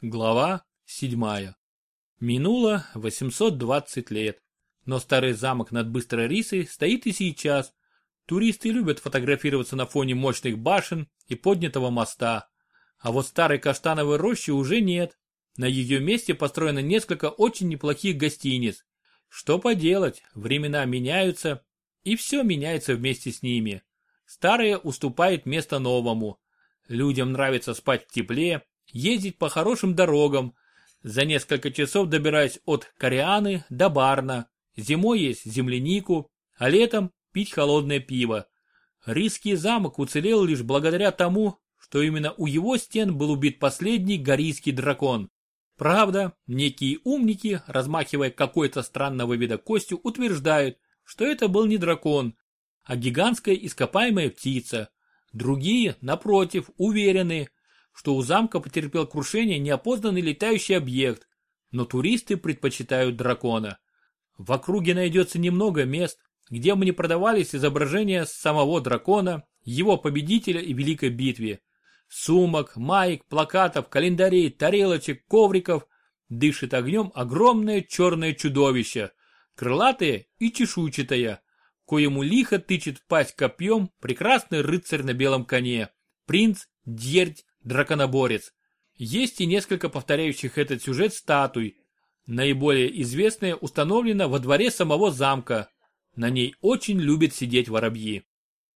Глава 7. Минуло 820 лет. Но старый замок над Быстрой Рисой стоит и сейчас. Туристы любят фотографироваться на фоне мощных башен и поднятого моста. А вот старой каштановой рощи уже нет. На ее месте построено несколько очень неплохих гостиниц. Что поделать, времена меняются, и все меняется вместе с ними. Старое уступает место новому. Людям нравится спать в тепле, ездить по хорошим дорогам, за несколько часов добираясь от Корианы до Барна, зимой есть землянику, а летом пить холодное пиво. Рисский замок уцелел лишь благодаря тому, что именно у его стен был убит последний горийский дракон. Правда, некие умники, размахивая какой-то странного вида костью, утверждают, что это был не дракон, а гигантская ископаемая птица. Другие, напротив, уверены, что у замка потерпел крушение неопознанный летающий объект, но туристы предпочитают дракона. В округе найдется немного мест, где мне продавались изображения самого дракона, его победителя и великой битве. Сумок, маек, плакатов, календарей, тарелочек, ковриков. Дышит огнем огромное черное чудовище, крылатое и чешуйчатое, коему лихо тычет в пасть копьем прекрасный рыцарь на белом коне, принц, дьерть драконоборец. Есть и несколько повторяющих этот сюжет статуй. Наиболее известная установлена во дворе самого замка. На ней очень любят сидеть воробьи.